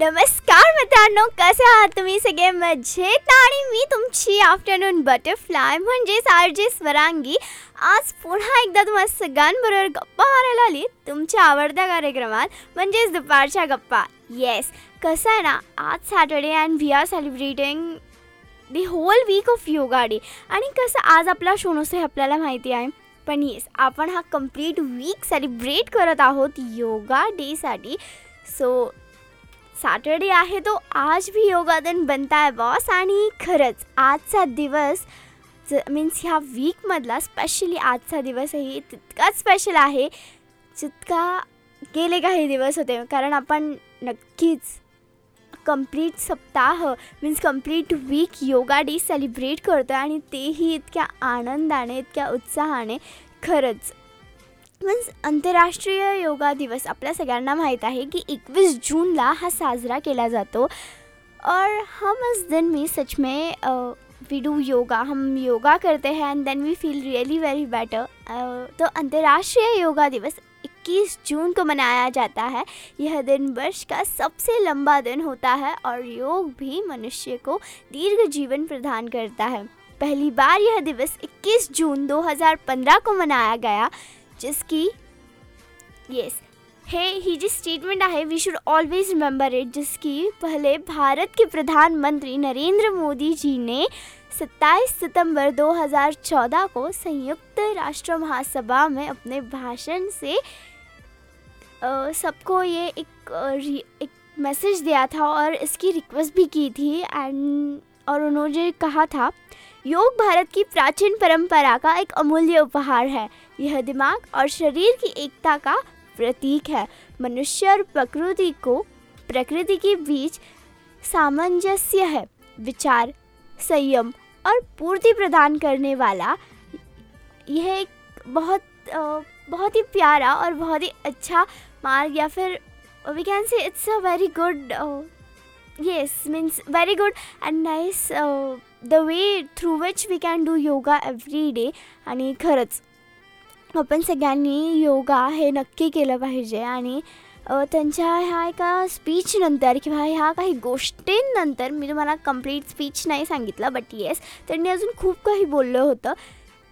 नमस्कार मित्रांनो कसे आहात तुम्ही सगळे? मजेत आणि मी तुमची आफ्टरनून बटरफ्लाय म्हणजेच आर जे स्वरांगी. आज पुन्हा एकदा तुम्हाला सगळ्यांबरोबर गप्पा मारायला आली. तुमच्या आवडत्या कार्यक्रमात म्हणजेच दुपारच्या गप्पा. येस कसं आहे ना आज Saturday and we are celebrating the whole week of yoga day आणि कसं आज आपला शो हे आपल्याला माहिती आहे. पण येस आपण हा कंप्लीट वीक सेलिब्रेट करत आहोत योगा डेसाठी सो सॅटरडे आहे तो आज भी योगा दिन बनता आहे बॉस आणि खरंच आजचा दिवस ज मीन्स ह्या वीकमधला स्पेशली आजचा दिवसही तितकाच स्पेशल आहे जितका गेले काही दिवस होते. कारण आपण नक्कीच कंप्लीट सप्ताह means complete week yoga day celebrate करतो आहे आणि तेही इतक्या आनंदाने इतक्या उत्साहाने. खरंच मीन्स आंतरराष्ट्रीय योगा दिवस आपल्या सगळ्यांना माहीत आहे की एकवीस जूनला हा साजरा केला जातो. और हम उस दिन में सच में वी डू योगा हम योगा करते हैं and then we feel really very better तो अंतर्राष्ट्रीय योगा दिवस 21 जून को मनाया जाता है. यह दिन वर्ष का सबसे लंबा दिन होता है और योग भी मनुष्य को दीर्घ जीवन प्रदान करता है. पहली बार यह दिवस 21 जून 2015 को मनाया गया। जिसकी येस हे ही जी स्टेटमेंट आहे we should always remember it जिसकी पहले भारत के प्रधानमंत्री नरेंद्र मोदी जी ने 27 सितंबर 2014 को संयुक्त राष्ट्र महासभा में अपने भाषण से सबको ये एक एक मैसेज दिया था और इसकी रिक्वेस्ट भी की थी एंड और उन्होंने कहा था योग भारत की प्राचीन परंपरा का एक अमूल्य उपहार है। यह दिमाग और शरीर की एकता का प्रतीक है। मनुष्य और प्रकृति को, प्रकृति के बीच सामंजस्य है। विचार, संयम और पूर्ति प्रदान करने वाला यह एक बहुत बहुत ही प्यारा और बहुत ही अच्छा मार्ग या फिर we can say it's a very good yes means very good and nice the way through which we can do yoga every day आणि खरंच आपण सगळ्यांनी योगा हे नक्की केलं पाहिजे. आणि त्यांच्या ह्या एका स्पीचनंतर किंवा ह्या काही गोष्टींनंतर मी तुम्हाला कंप्लीट स्पीच नाही सांगितलं बट येस त्यांनी अजून खूप काही बोललं होतं.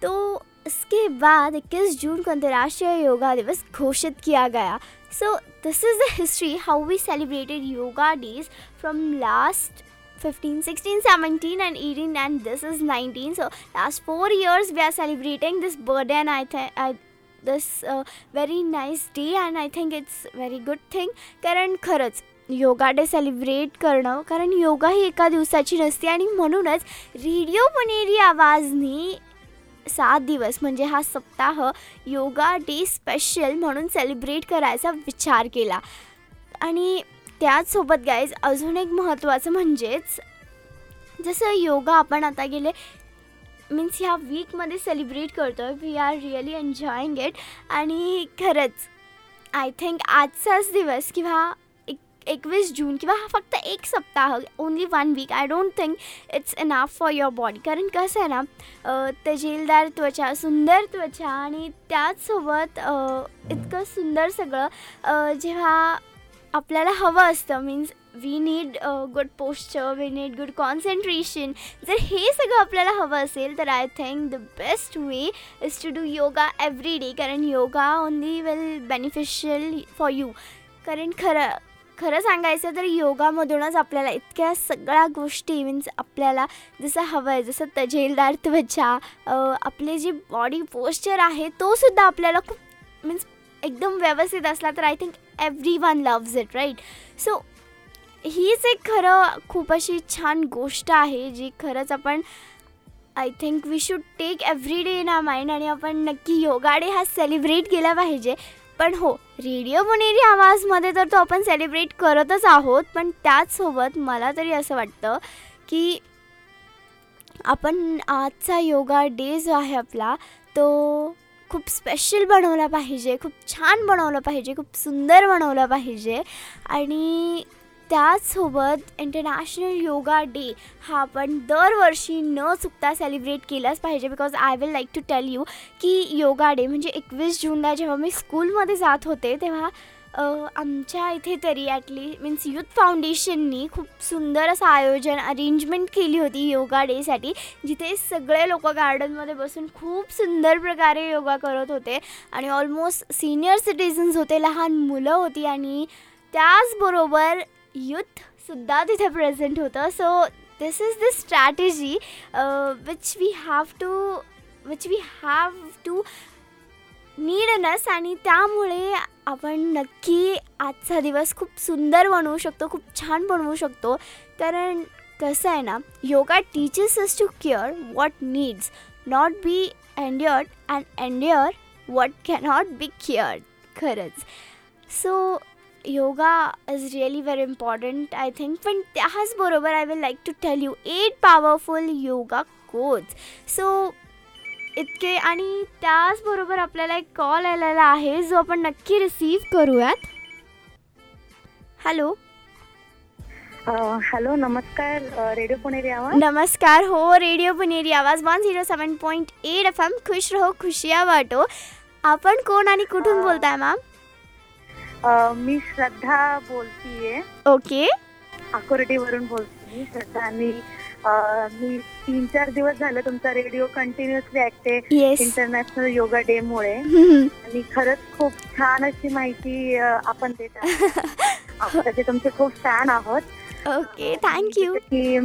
तो इसके बाद इक्कीस जून को अंतर्राष्ट्रीय योगा दिवस घोषित किया गया. So this is the history how we celebrated yoga days from last 15 16 17 and 18 and this is 19 so last four years we are celebrating this birthday and i think I, this uh, very nice day and i think it's very good thing कारण खरंच yoga day celebrate करणं कारण योगा ही एका दिवसाची नसते आणि म्हणूनच radio पुणेरी आवाजनी सात दिवस म्हणजे हा सप्ताह योगा डे स्पेशल म्हणून सेलिब्रेट करायचा विचार केला आणि त्याचसोबत गाईज अजून एक महत्त्वाचं म्हणजेच जसं योगा आपण आता गेले मीन्स ह्या वीकमध्ये सेलिब्रेट करतो आहे we are really enjoying it आणि खरंच आय थिंक आजचाच दिवस किंवा एक एकवीस जून किंवा हा फक्त एक सप्ताह only one week I don't think it's enough for your body कारण कसं आहे ना तजेलदार त्वचा सुंदर त्वचा आणि त्याचसोबत इतकं सुंदर सगळं जेव्हा आपल्याला हवं असतं. Means we need good posture we need good concentration जर हे सगळं आपल्याला हवं असेल तर I think the best way is to do yoga every day कारण yoga only well beneficial for you कारण खरं खरं सांगायचं तर योगामधूनच आपल्याला इतक्या सगळ्या गोष्टी मीन्स आपल्याला जसं हवं आहे जसं तजेलदार त्वचा आपले जी बॉडी पोस्चर आहे तोसुद्धा आपल्याला खूप मीन्स एकदम व्यवस्थित असला तर I think everyone loves it right so हीच एक खरं खूप अशी छान गोष्ट आहे जी खरंच आपण I think we should take every day in our mind आणि आपण नक्की योगा डे हा सेलिब्रेट केला पाहिजे. पण हो रेडिओ पुणेरी आवाजमध्ये तर तो आपण सेलिब्रेट करतच आहोत पण त्याचसोबत मला तरी असं वाटतं की आपण आजचा योगा डे जो आहे आपला तो खूप स्पेशल बनवला पाहिजे खूप छान बनवलं पाहिजे खूप सुंदर बनवलं पाहिजे. आणि त्याचसोबत इंटरनॅशनल योगा डे हा आपण दरवर्षी न चुकता सेलिब्रेट केलाच पाहिजे because I will like to tell you की योगा डे म्हणजे एकवीस जूनला जेव्हा मी स्कूलमध्ये जात होते तेव्हा आमच्या इथे तरी ॲटली मीन्स युथ फाउंडेशननी खूप सुंदर असं आयोजन अरेंजमेंट केली होती योगा डेसाठी जिथे सगळे लोक गार्डनमध्ये बसून खूप सुंदर प्रकारे योगा करत होते. आणि ऑलमोस्ट सिनियर सिटिझन्स होते लहान मुलं होती आणि त्याचबरोबर यूथसुद्धा तिथे प्रेझेंट होतं. So this is the strategy which we have to which we have to need needness आणि त्यामुळे आपण नक्की आजचा दिवस खूप सुंदर बनवू शकतो खूप छान बनवू शकतो. कारण कसं आहे ना yoga teachers us to care what needs not be endured and endure what cannot be cared खरंच. So yoga is really very important I think पण त्याचबरोबर I will like to tell you eight powerful yoga coach so इतके आणि त्याचबरोबर आपल्याला एक call आलेला आहे जो आपण नक्की रिसीव करूयात. हॅलो हॅलो नमस्कार रेडिओ पुणेरी आवाज नमस्कार हो radio Puneri Awaaz one zero seven point eight F M खुश रहो खुशिया वाटो. आपण कोण आणि कुठून बोलताय मॅम मी श्रद्धा बोलतीये. ओके वरून बोलते मी श्रद्धा आणि मी तीन चार दिवस झाले तुमचा रेडिओ कंटिन्युअसली ऐकते इंटरनॅशनल योगा डे मुळे. आणि खरंच खूप छान अशी माहिती अ, आपण देत आहात. आपण त्याचे तुमचे खूप फॅन आहोत. ओके थँक्यू जसं की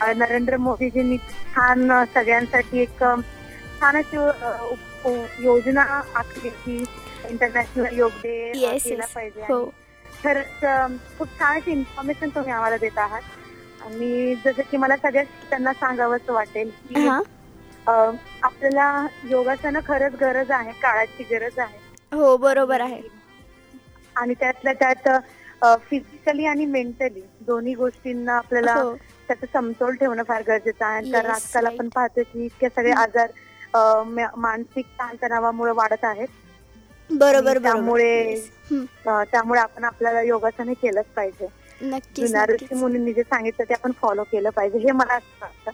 अ, नरेंद्र मोदीजींनी छान अ, सगळ्यांसाठी एक अ, छान अशी अ, उप- उ- योजना आखली की इंटरनॅशनल योग डे येस केला येस पाहिजे. हो. खरंच अ, खूप छान अशी इन्फॉर्मेशन तुम्ही आम्हाला देत आहात. आणि जसं की मला सगळ्यात त्यांना सांगावंच वाटेल की हां. अ, आपल्याला योगासनं खरंच गरज आहे काळाची गरज आहे. हो बरोबर आहे. आणि त्यातल्या त्यात फिजिकली आणि मेंटली दोन्ही गोष्टींना आपल्याला हो. त्याचा समतोल ठेवणं फार गरजेचं आहे. कारण Yes, आजकाल right. आपण पाहतो की इतके सगळे आजार अ, म- मानसिक ताणतणावामुळे वाढत आहेत. बरोबर त्यामुळे Yes. हं, अ, त्यामुळे आपण आपल्याला योगासन केलंच पाहिजे. नक्कीच मुनींनी जे सांगितलं ते आपण फॉलो केलं पाहिजे हे मला असं वाटतं.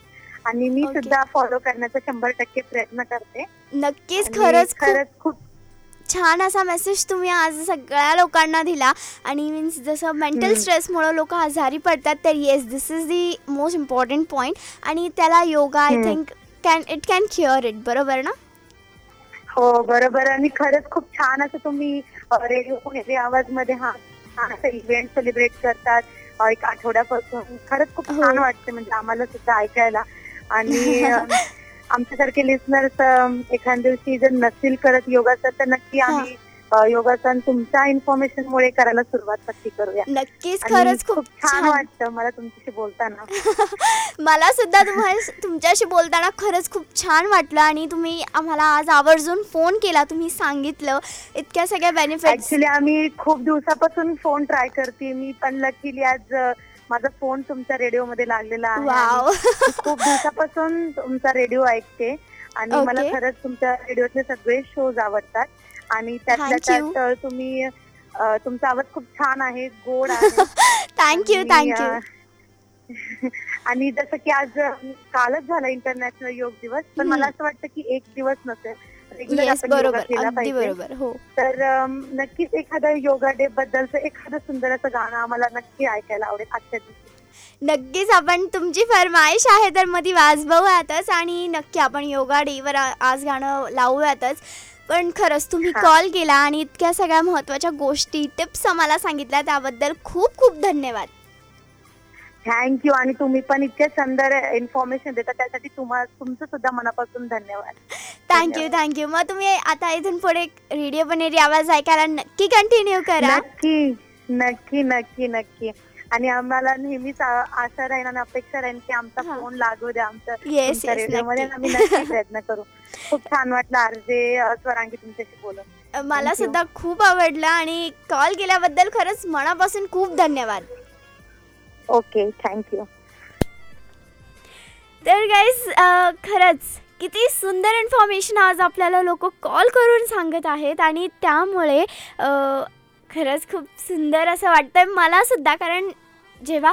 आणि मी Okay. सुद्धा फॉलो करण्याचा शंभर टक्के प्रयत्न करते. नक्कीच आणि खरंच खूप खरंच खूप छान असा मेसेज तुम्ही आज सगळ्या लोकांना दिला. आणि मीन्स जसं मेंटल हम्म. स्ट्रेसमुळं लोक आजारी पडतात तर yes this is the most important point आणि त्याला yoga I hmm. Think can it can cure it बरोबर ना? हो बरोबर. आणि खरंच खूप छान असं तुम्ही रेडिओ आवाजमध्ये हा छान असं इव्हेंट सेलिब्रेट करतात. एक आठवड्यापासून. खरंच खूप हो. छान वाटते म्हणजे आम्हाला सुद्धा ऐकायला. आणि आमच्यासारखे लिस्नर्स एखाद्या दिवशी जर नसतील करत योगासन तर नक्की आम्ही योगासन तुमच्या इन्फॉर्मेशन मुळे करायला सुरुवात नक्की करूया. नक्कीच खरंच खूप छान वाटतं मला तुमच्याशी बोलताना. मला सुद्धा तुम्हाला तुमच्याशी बोलताना खरंच खूप छान वाटलं आणि तुम्ही आम्हाला आज आवर्जून फोन केला तुम्ही सांगितलं. इतक्या सगळ्या बेनिफिट्स ऍक्च्युली आम्ही खूप दिवसापासून फोन ट्राय करते. मी पण लकीली आज माझा फोन तुमच्या रेडिओ मध्ये लागलेला आहे खूप दिवसापासून तुमचा रेडिओ ऐकते. आणि. मला खरंच तुमच्या रेडिओतले सगळे शोज आवडतात. आणि त्यातल्या Thank you. त्यात तुम्ही अ, तुमचा आवाज खूप छान आहे गोड आहे. थँक्यू आणि, थँक्यू अ, आणि जसं की आज अ, कालच झाला इंटरनॅशनल योग दिवस पण हम्म. मला असं वाटतं की एक दिवस नसेल. रेग्युलर येस आपण योगा बरोबर. केला अगदी पाहिजे. बरोबर. हो. तर अम, नक्कीच एखादं योगा डे बद्दलचं एखादं सुंदर असं गाणं आम्हाला नक्की ऐकायला आवडेल आजच्या दिवशी. नक्कीच आपण तुमची फरमाईश आहे तर मग ती वाजवूयातच आणि नक्की आपण योगा डेवर आ- आज गाणं लावूयातच. पण खरंच तुम्ही हा. कॉल केला आणि इतक्या सगळ्या महत्त्वाच्या गोष्टी टिप्स आम्हाला सांगितल्या त्याबद्दल खूप खूप धन्यवाद. थँक्यू आणि तुम्ही पण इतके सुंदर इन्फॉर्मेशन देता त्यासाठी तुम्हाला तुमचं सुद्धा मनापासून धन्यवाद. थँक्यू धन्यवाद. थँक्यू मग तुम्ही आता इथून पुढे रेडिओ बनेरी आवाज ऐकायला नक्की कंटिन्यू करा. नक्की नक्की नक्की नक्की. आणि आम्हाला नेहमीच आशा राहील आणि अपेक्षा राहील की आमचा. फोन लागू द्या आमच्या रेडिओमध्ये आम्ही नक्की प्रयत्न करू. खूप छान वाटलं आरजे स्वरांगी तुमच्याशी बोलून. मला. सुद्धा खूप आवडलं आणि कॉल केल्याबद्दल खरंच मनापासून खूप धन्यवाद. ओके थँक्यू तर गाईज खरंच किती सुंदर इन्फॉर्मेशन आज आपल्याला लोक कॉल करून सांगत आहेत आणि त्यामुळे खरंच खूप सुंदर असं वाटतं मला सुद्धा कारण जेव्हा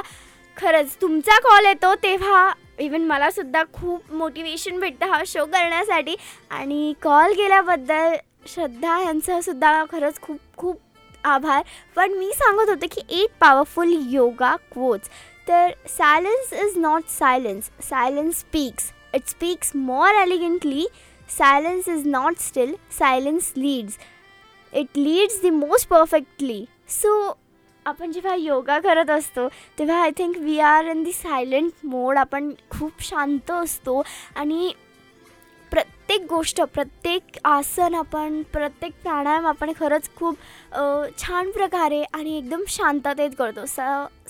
खरंच तुमचा कॉल येतो तेव्हा इवन मला सुद्धा खूप मोटिवेशन भेटतं हा शो करण्यासाठी. आणि कॉल केल्याबद्दल श्रद्धा यांचासुद्धा खरंच खूप खूप आभार. पण मी सांगत होते की एट पॉवरफुल योगा क्वोट्स तर silence is not silence silence speaks it speaks more elegantly silence is not still silence leads it leads the most perfectly so आपण जेव्हा योगा करत असतो तेव्हा I think we are in the silent mode आपण खूप शांत असतो आणि प्रत्येक गोष्ट प्रत्येक आसन आपण प्रत्येक प्राणायाम आपण खरंच खूप छान प्रकारे आणि एकदम शांततेत करतो. स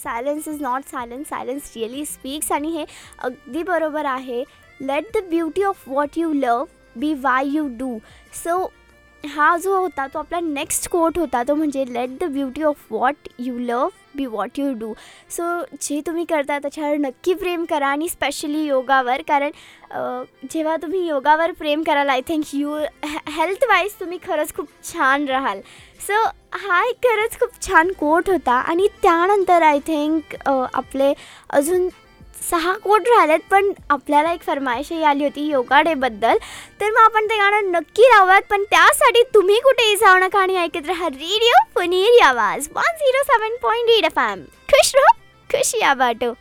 silence is not silence silence really speaks आणि हे अगदी बरोबर आहे. Let the beauty of what you love be why you do so हा जो होता तो आपला नेक्स्ट कोट होता तो म्हणजे let the beauty of what you love be what you do so जे तुम्ही करता त्याच्यावर नक्की प्रेम करा आणि स्पेशली योगावर कारण जेव्हा तुम्ही योगावर प्रेम कराल I think you health wise तुम्ही खरंच खूप छान राहाल. सो हा एक खरंच खूप छान कोट होता आणि त्यानंतर आय थिंक आपले अजून सहा कोट राहिलेत पण आपल्याला एक फरमाईशही आली होती योगा डेबद्दल तर मग आपण ते गाणं नक्की लावूयात पण त्यासाठी तुम्ही कुठेही जाऊ नका आणि ऐकत राहा. Radio Puneri Awaaz one zero seven point eight F M खुश रहो खुशी या बाटो.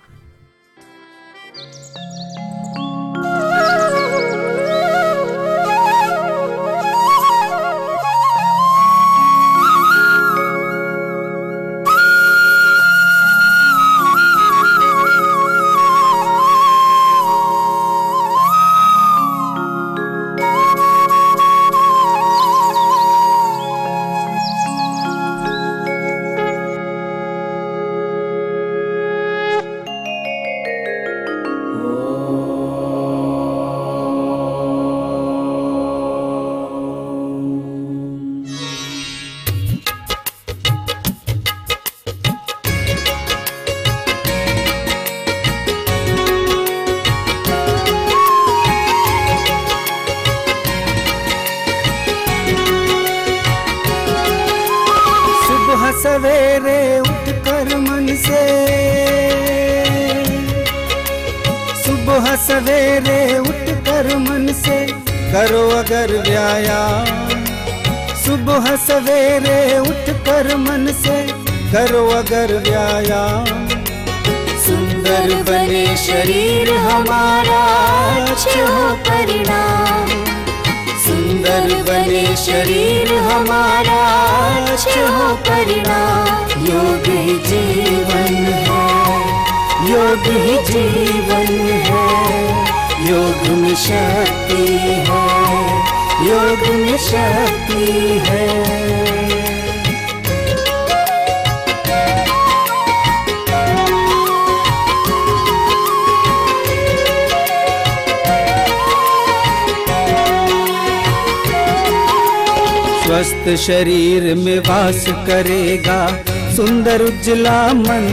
व्यायाम सुबह सवेरे उठ कर मन से करो अगर व्यायाम सुंदर बने शरीर हमारा हो परिणाम। सुंदर बने शरीर हमारा हो परिणाम। योग जीवन है, योग ही जीवन है, योग में शक्ति है। योग में शक्ति है। स्वस्थ शरीर में वास करेगा सुंदर उजला मन।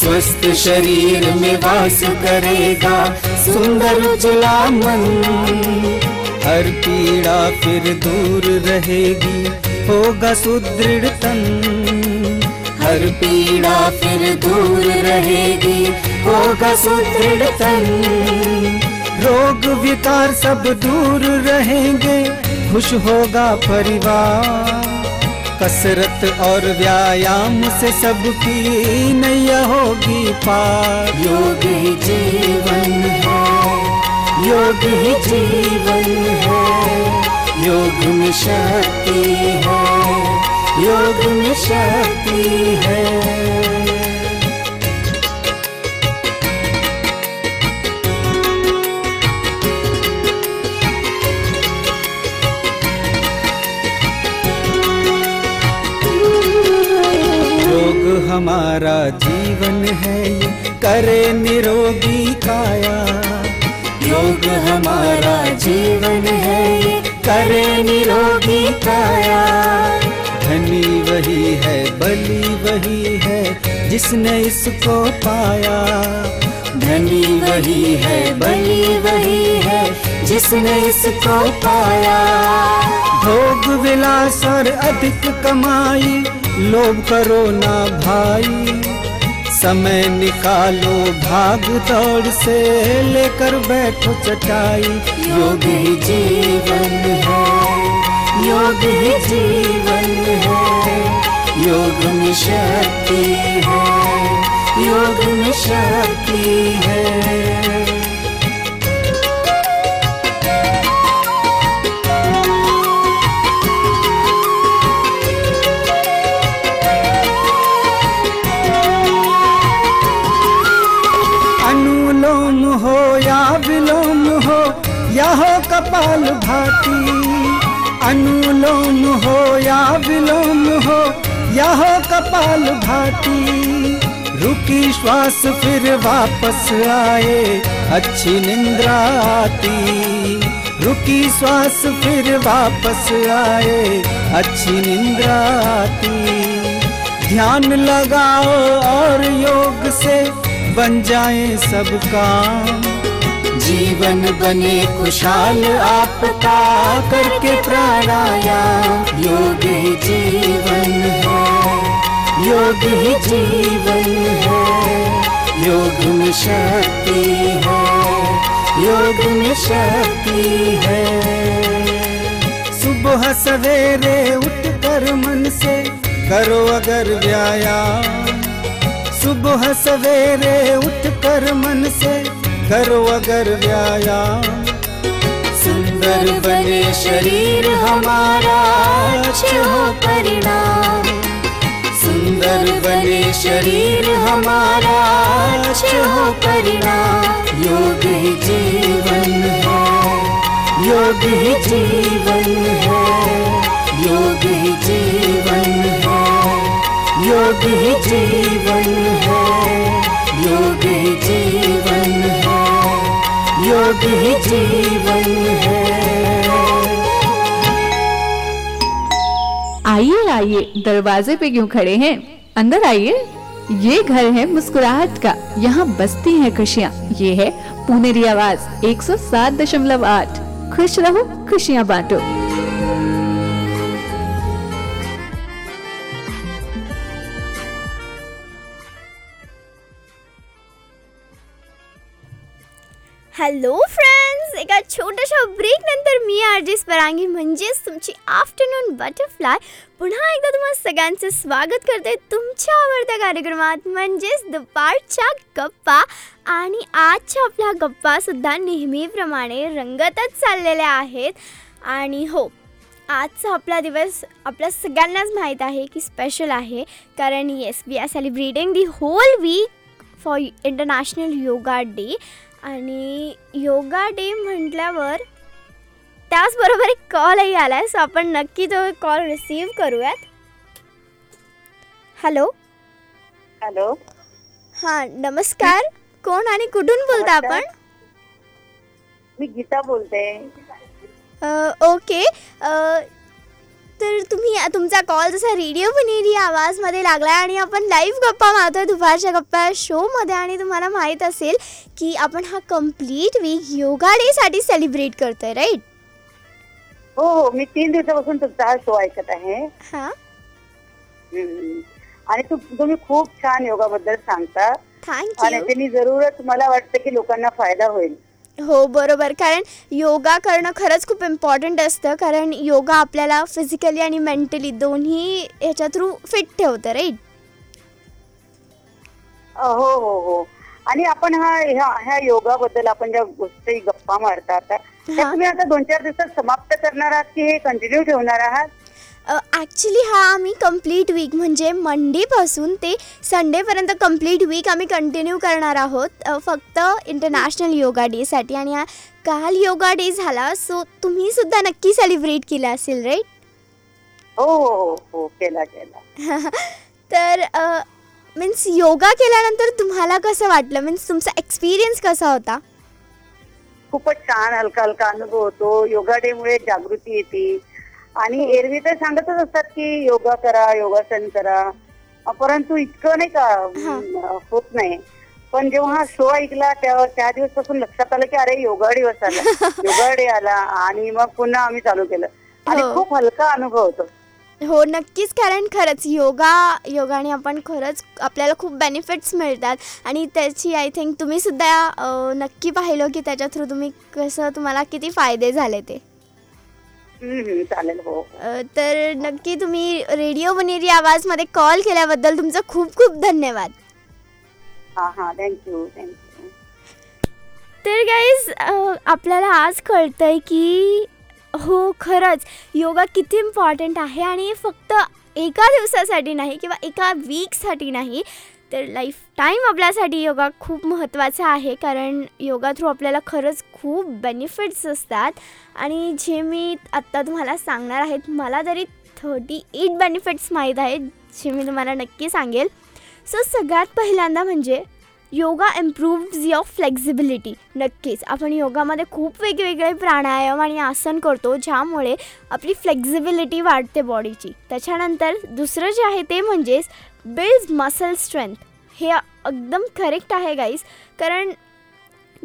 स्वस्थ शरीर में वास करेगा सुंदर उजला मन। हर पीड़ा फिर दूर रहेगी, होगा सुदृढ़ तन। हर पीड़ा फिर दूर रहेगी, होगा सुदृढ़ तन। रोग विकार सब दूर रहेंगे, खुश होगा परिवार। कसरत और व्यायाम से सबकी नैया होगी पार। योग जीवन है। योग ही जीवन है। योग में शक्ति है। योग में शक्ति है। हमारा जीवन है। करे निरोगी काया। योग हमारा जीवन है ये, करे निरोगी काया। धनी वही है, बली वही है, जिसने इसको पाया। धनी वही है, बली वही है, जिसने इसको पाया। भोग विलास और अधिक कमाई, लोभ करो ना भाई। समय निकालो, भाग दौड़ से लेकर बैठो चटाई। योग ही जीवन है, योग ही जीवन है। योग में शक्ति है, योग में शक्ति है। कपाल भाती अनुलोम हो या विलोम हो या कपाल भाती रुकी श्वास फिर वापस आए, अच्छी निंद्रा आती। रुकी श्वास फिर वापस आए, अच्छी निंद्रा आती। ध्यान लगाओ और योग से बन जाए सब काम। जीवन बने खुशहाल आपका करके प्राणायाम। योग जीवन है, योग ही जीवन है। योग में शक्ति है, योग में शक्ति है। सुबह सवेरे उठ कर मन से करो अगर व्यायाम। सुबह सवेरे उठ कर मन से करो अगर व्यायाम सुंदर बने शरीर हमारा हो परिणाम। सुंदर बने शरीर हमारा हो परिणाम। योग ही जीवन है योग ही जीवन है योग ही जीवन है योग ही जीवन है योग ही जीवन है। योग ही जीवन है। आइए आइए, दरवाजे पे क्यों खड़े हैं? अंदर आइए। ये घर है मुस्कुराहट का। यहाँ बसती है खुशियाँ। ये है पुनेरी आवाज़ 107.8 खुश रहो, खुशियाँ बांटो। हॅलो फ्रेंड्स एका छोट्याशा ब्रेकनंतर मी मी आरजी स्परांगी म्हणजेच तुमची आफ्टरनून बटरफ्लाय पुन्हा एकदा तुम्हा सगळ्यांचं स्वागत करते तुमच्या आवडत्या कार्यक्रमात. म्हणजेच दुपारच्या गप्पा. आणि आजच्या आपल्या गप्पासुद्धा नेहमीप्रमाणे रंगतच चाललेल्या आहेत. आणि हो आजचा आपला दिवस आपल्या सगळ्यांनाच माहीत आहे की स्पेशल आहे. कारण yes we are celebrating the whole week for international yoga day आणि योगा डे म्हटल्यावर त्याचबरोबर एक कॉलही आला आहे सो आपण नक्की तो कॉल रिसीव करूयात. हॅलो हॅलो हां नमस्कार. कोण आणि कुठून बोलता. आपण? मी गीता बोलते. अ, ओके अ, तर तुम्ही तुमचा कॉल जसा रेडिओ पुणेरी आवाजमध्ये लागला आणि आपण लाईव्ह गप्पा मारतोय दुपारच्या गप्पा शोमध्ये आणि तुम्हाला माहीत असेल की आपण हा कंप्लीट वीक योगा डेसाठी सेलिब्रेट करतोय राईट हो हो. मी तीन दिवसापासून तुमचा हा शो ऐकत आहे. हां. आणि तुम्ही खूप छान योगाबद्दल सांगता. आणि त्यांनी जरूरच मला वाटतं की लोकांना फायदा होईल. हो बरोबर. कारण योगा करणं खरंच खूप इम्पॉर्टंट असतं. कारण योगा आपल्याला फिजिकली आणि मेंटली दोन्ही ह्याच्या थ्रू फिट ठेवतं राईट हो हो हो. आणि आपण हा ह्या ह्या योगाबद्दल आपण ज्या गोष्टी गप्पा मारता आता त्या. तुम्ही आता दोन चार दिवसात समाप्त करणार आहात की हे कंटिन्यू ठेवणार आहात? ॲक्च्युली हा आम्ही कंप्लीट वीक म्हणजे मंडेपासून ते संडेपर्यंत कंप्लीट वीक आम्ही कंटिन्यू करणार आहोत. फक्त इंटरनॅशनल योगा डेसाठी आणि हा काल योगा डे झाला सो तुम्ही सुद्धा नक्की सेलिब्रेट केला असेल राईट हो हो हो हो केला केला. तर मीन्स योगा केल्यानंतर तुम्हाला कसं वाटलं? मीन्स तुमचा एक्सपिरियन्स कसा होता? खूपच छान हलका हलका अनुभव होतो. योगा डे मुळे जागृती येते. आणि एरवी तर सांगतच असतात की योगा करा योगासन करा. परंतु इतकं नाही का होत नाही. पण जेव्हा हा शो ऐकला त्या त्या दिवसपासून लक्षात आलं की अरे योगा दिवस आला. योगा डे आला आणि मग पुन्हा आम्ही चालू केलं. आणि हो. खूप हलका अनुभव होतो. हो नक्कीच कारण खरंच योगा योगाने आपण खरंच आपल्याला खूप बेनिफिट्स मिळतात. आणि त्याची आय थिंक तुम्ही सुद्धा नक्की पाहिलं की त्याच्या थ्रू तुम्ही कसं तुम्हाला किती फायदे झाले ते. चालेल हो. तर नक्की तुम्ही रेडिओ बनेरी आवाजमध्ये कॉल केल्याबद्दल तुमचं खूप खूप धन्यवाद. हा हा थँक्यू थँक्यू तर गाईज आपल्याला आज कळतंय की हो खरंच योगा किती इम्पॉर्टंट आहे आणि फक्त एका दिवसासाठी नाही किंवा एका वीकसाठी नाही तर लाईफ टाईम आपल्यासाठी योगा खूप महत्त्वाचा आहे. कारण योगा थ्रू आपल्याला खरंच खूप बेनिफिट्स असतात. आणि जे मी आत्ता तुम्हाला सांगणार आहेत मला तरी थर्टी एट बेनिफिट्स माहीत आहेत जे मी तुम्हाला नक्की सांगेल. सो सगळ्यात पहिल्यांदा म्हणजे योगा इम्प्रूव्ज युअर फ्लेक्झिबिलिटी नक्कीच आपण योगामध्ये खूप वेगवेगळे प्राणायाम आणि आसन करतो ज्यामुळे आपली फ्लेक्झिबिलिटी वाढते बॉडीची त्याच्यानंतर दुसरं जे आहे ते म्हणजेच बिल्ड मसल स्ट्रेंथ हे एकदम करेक्ट आहे गाईज कारण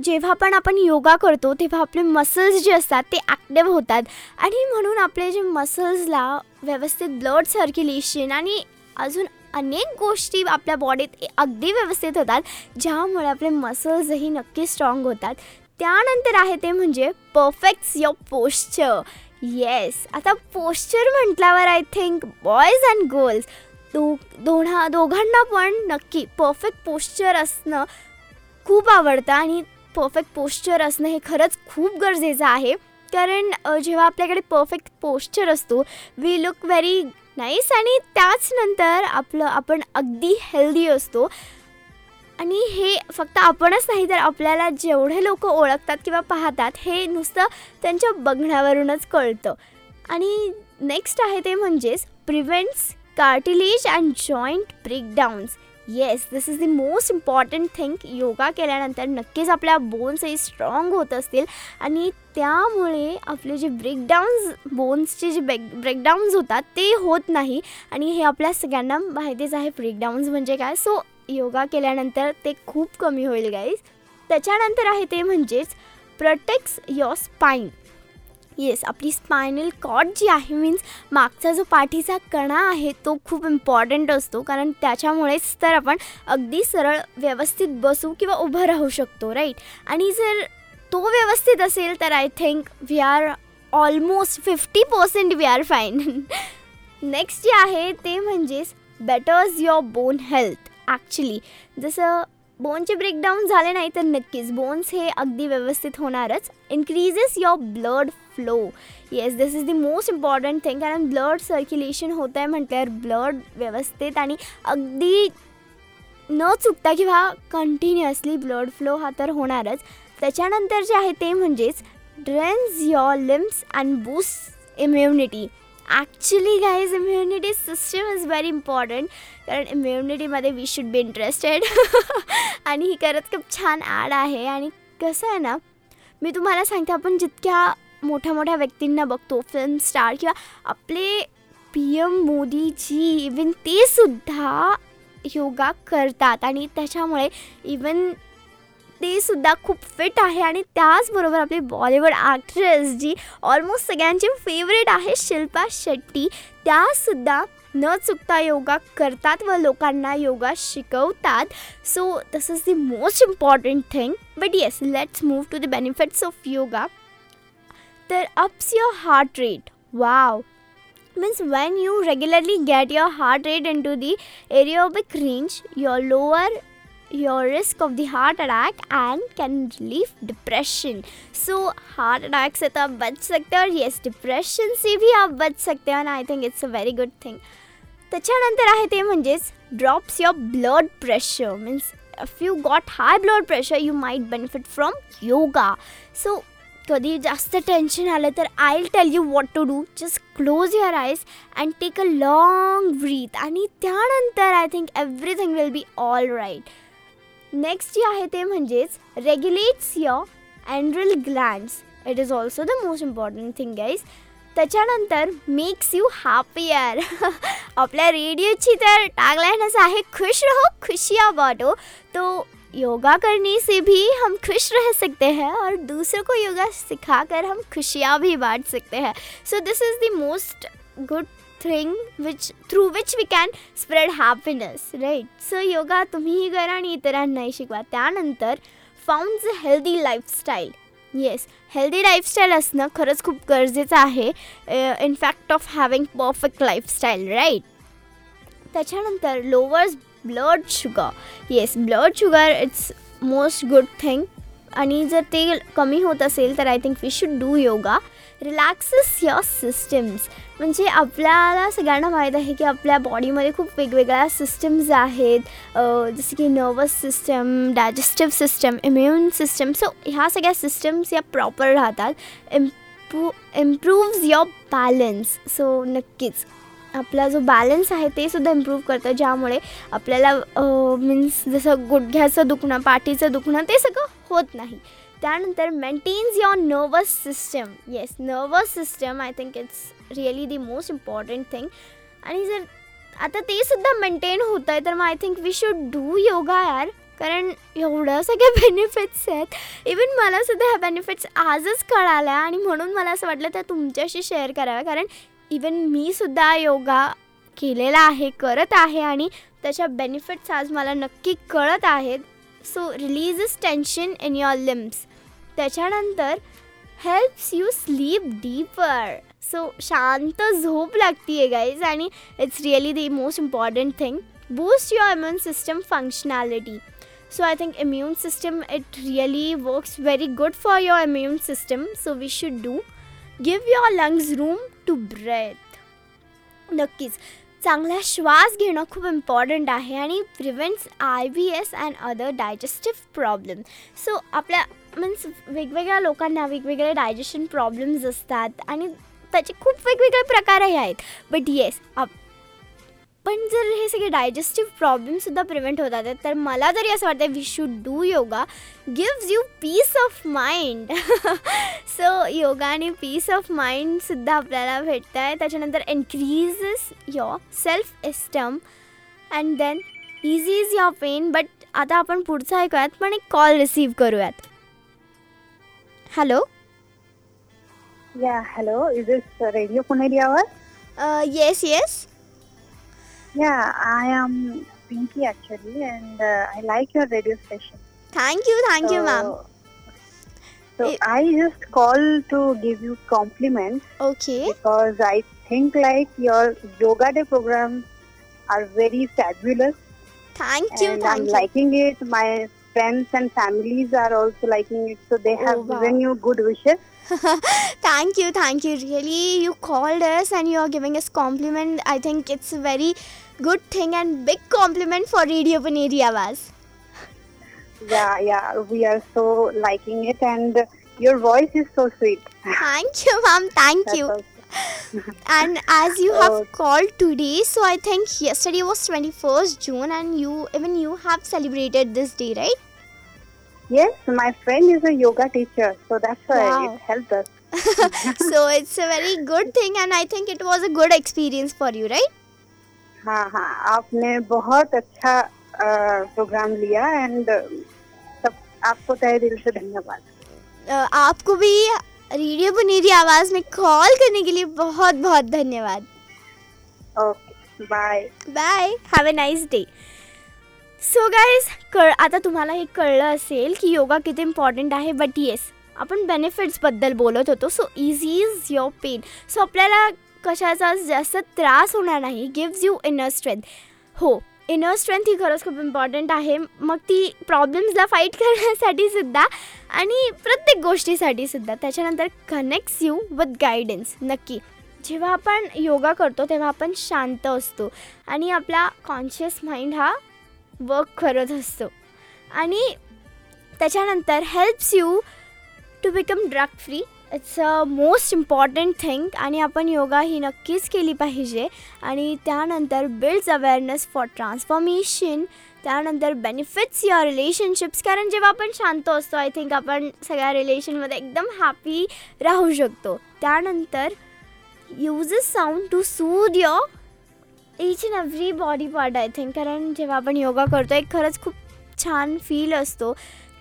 जेव्हा पण आपण योगा करतो तेव्हा आपले मसल्स जे असतात ते ॲक्टिव्ह होतात. आणि म्हणून आपले जे मसल्सला व्यवस्थित ब्लड सर्क्युलेशन आणि अजून अनेक गोष्टी आपल्या बॉडीत अगदी व्यवस्थित होतात ज्यामुळे आपले मसल्सही नक्की स्ट्रॉंग होतात. त्यानंतर आहे ते म्हणजे परफेक्ट्स युअर पोश्चर येस आता पोश्चर म्हटल्यावर I think boys and girls दो दोघा दोघांना पण नक्की परफेक्ट पोश्चर असणं खूप आवडतं आणि परफेक्ट पोश्चर असणं हे खरंच खूप गरजेचं आहे. कारण जेव्हा आपल्याकडे परफेक्ट पोश्चर असतो वी लुक व्हेरी नाईस आणि त्याच नंतर आपलं आपण अगदी हेल्दी असतो. आणि हे फक्त आपणच नाही तर आपल्याला जेवढे लोक ओळखतात किंवा पाहतात हे नुसतं त्यांच्या बघण्यावरूनच कळतं. आणि नेक्स्ट आहे ते म्हणजेच prevents cartilage and joint breakdowns yes this is the most important thing yoga केल्यानंतर नक्कीच आपल्या बोन्सही स्ट्रॉंग होत असतील. आणि त्यामुळे आपले जे ब्रेकडाऊन्स बोन्सचे जे ब्रेक ब्रेकडाऊन्स होतात ते होत नाही. आणि हे आपल्या सगळ्यांना माहितीच आहे ब्रेकडाऊन्स म्हणजे काय? सो योगा केल्यानंतर ते खूप कमी होईल गाईज त्याच्यानंतर आहे ते म्हणजेच प्रोटेक्ट्स युअर स्पाईन येस आपली स्पायनल कॉर्ड जी आहे मीन्स मागचा जो पाठीचा कणा आहे तो खूप इम्पॉर्टंट असतो. कारण त्याच्यामुळेच तर आपण अगदी सरळ व्यवस्थित बसू किंवा उभं राहू शकतो राईट आणि जर तो व्यवस्थित असेल तर I think we are almost fifty percent we are fine next जे आहे ते म्हणजेच betters your bone health actually जसं बोनचे ब्रेकडाऊन झाले नाही तर नक्कीच. बोन्स हे अगदी व्यवस्थित होणारच. Increases your blood flow yes this is the most important thing कारण ब्लड सर्क्युलेशन होत आहे म्हटल्यावर ब्लड व्यवस्थित आणि अगदी न चुकता किंवा कंटिन्युअसली ब्लड फ्लो हा तर होणारच. त्याच्यानंतर जे आहे ते म्हणजेच drains your limbs and boost immunity actually guys immunity system is very important कारण इम्युनिटीमध्ये वी शुड बी इंटरेस्टेड आणि ही करत खूप छान ॲड आहे. आणि कसं आहे ना मी तुम्हाला सांगते आपण जितक्या मोठ्या मोठ्या व्यक्तींना बघतो फिल्म स्टार किंवा आपले पी एम मोदीजी इवन ते सुद्धा योगा करतात. आणि त्याच्यामुळे इवन ते सुद्धा खूप फिट आहे आणि त्याचबरोबर आपली बॉलिवूड ॲक्ट्रेस जी ऑलमोस्ट सगळ्यांची फेवरेट आहे शिल्पा शेट्टी त्यासुद्धा न चुकता योगा करतात व लोकांना योगा शिकवतात. So this is the most important thing but yes let's move to the benefits of yoga तर ups your heart rate wow means when you regularly get your heart rate into the aerobic range you lower your risk of the heart attack and can relieve depression. So heart attack से तो आप बच सकते हो और yes depression से भी आप बच सकते हो and I think it's a very good thing. त्याच्यानंतर आहे ते म्हणजेच drops your blood pressure means if you got high blood pressure you might benefit from yoga so कधी जास्त टेन्शन आलं तर I tell you what to do just close your eyes and take a long breath आणि त्यानंतर I think everything will be all right next जे आहे ते म्हणजेच regulates your adrenal glands it is also the most important thing guys त्याच्यानंतर makes you happier आपल्या रेडिओची तर टॅगलाईनच आहे, खुश रहो खुशियाँ बांटो. तो योगा करने से भी हम खुश रह सकते हैं और दूसरों को योगा सिखाकर हम खुशियाँ भी बांट सकते हैं. So this is the most good thing which through which we can spread happiness right so yoga तुम्हीही करा आणि इतरांनाही शिकवा त्यानंतर found a healthy lifestyle yes healthy lifestyle असणं खरंच खूप गरजेचं आहे in fact of having perfect lifestyle right त्याच्यानंतर lowers blood sugar yes blood sugar it's most good thing आणि जर ते कमी होत असेल तर I think we should do yoga relaxes your systems म्हणजे आपल्याला सगळ्यांना माहीत आहे की आपल्या बॉडीमध्ये खूप वेगवेगळ्या सिस्टम्स आहेत. जसं की nervous system digestive system immune system so ह्या सगळ्या सिस्टम्स या प्रॉपर राहतात. Improve improves your balance so नक्कीच. आपला जो बॅलन्स आहे ते सुद्धा इम्प्रूव्ह करतं. ज्यामुळे आपल्याला मीन्स जसं गुडघ्याचं दुखणं पाठीचं दुखणं ते सगळं होत नाही. त्यानंतर maintains your nervous system yes nervous system I think it's really the most important thing आणि जर आता ते सुद्धा मेंटेन होत आहे तर मग I think we should do yoga यार. कारण एवढ्या सगळ्या बेनिफिट्स आहेत. इवन मला सुद्धा ह्या बेनिफिट्स आजच कळाल्या आणि म्हणून मला असं वाटलं त्या तुमच्याशी शेअर कराव्या. कारण इवन मी सुद्धा योगा केलेला आहे करत आहे आणि त्याच्या बेनिफिट्स आज मला नक्की कळत आहेत. So releases tension in your limbs त्याच्यानंतर helps you sleep deeper so शांत झोप लागते आहे गाईज आणि it's really the most important thing boost your immune system functionality so i think immune system it really works very good for your immune system so we should do give your lungs room to breathe नक्कीच चांगला श्वास घेणं खूप important आहे आणि prevents I B S and other digestive problem so आपल्या means वेगवेगळ्या लोकांना वेगवेगळे डायजेशन प्रॉब्लेम्स असतात आणि त्याचे खूप वेगवेगळे प्रकारही आहेत. बट येस आप पण जर हे सगळे डायजेस्टिव्ह प्रॉब्लेमसुद्धा प्रिव्हेंट होतात तर मला तरी असं वाटतं we should do yoga gives you peace of mind so yoga आणि पीस ऑफ माइंडसुद्धा आपल्याला भेटत आहे त्याच्यानंतर increases your self esteem and then eases your pain but आता आपण पुढचं ऐकूयात पण एक कॉल रिसीव करूयात. Hello hello. Is this uh, Radio Puneri hour? Yes yes Yeah, I am Pinky actually, and uh, I like your radio station. Thank you, thank so, you, ma'am. So I just call to give you compliments. Okay. Because I think like your yoga day programs are very fabulous. Thank you, and thank I'm you. liking it. My friends and families are also liking it, so they oh, have oh, wow. given you good wishes. thank you, thank you. Really, you called us and you are giving us compliment. I think it's very good thing and big compliment for radio paneri Awaaz. Yeah, yeah, we are so liking it, and your voice is so sweet. thank you ma'am thank That's you also- and as you have Oh. called today so i think yesterday was 21st june and you even you have celebrated this day right Yes, my friend is a yoga teacher, so that's why Wow. it helped us. so it's a very good thing and i think it was a good experience for you right हाँ हाँ आपने बहुत अच्छा programme लिया end सब आपको तहे दिल से धन्यवाद। आपको भी रेडियो पुनेरी आवाज़ में कॉल करने के लिए बहुत बहुत धन्यवाद। Okay bye bye have a nice day so guys कळ आता तुम्हाला हे कळलं असेल की योगा किती इम्पॉर्टंट आहे बट येस आपण बेनिफिट्सबद्दल बोलत होतो so eases your pain so आपल्याला कशाचा जास्त त्रास होणार नाही. गिव्ज यू इनर स्ट्रेंथ हो इनर स्ट्रेंथ ही खरंच खूप इम्पॉर्टंट आहे. मग ती प्रॉब्लेम्सला फाईट करण्यासाठी सुद्धा आणि प्रत्येक गोष्टीसाठी सुद्धा. त्याच्यानंतर कनेक्ट्स यू विथ गायडन्स नक्की. जेव्हा आपण योगा करतो तेव्हा आपण शांत असतो. आणि आपला कॉन्शियस माइंड हा वर्क करत असतो. आणि त्याच्यानंतर helps you to become drug free it's a most important thing आणि आपण योगा ही नक्कीच केली पाहिजे. आणि त्यानंतर बिल्ड्स अवेअरनेस फॉर ट्रान्सफॉर्मेशन त्यानंतर बेनिफिट्स युअर रिलेशनशिप्स कारण जेव्हा आपण शांत असतो आय थिंक आपण सगळ्या रिलेशनमध्ये एकदम हॅपी राहू शकतो. त्यानंतर uses sound to soothe your each and every body part I think कारण जेव्हा आपण योगा करतो एक खरंच खूप छान फील असतो.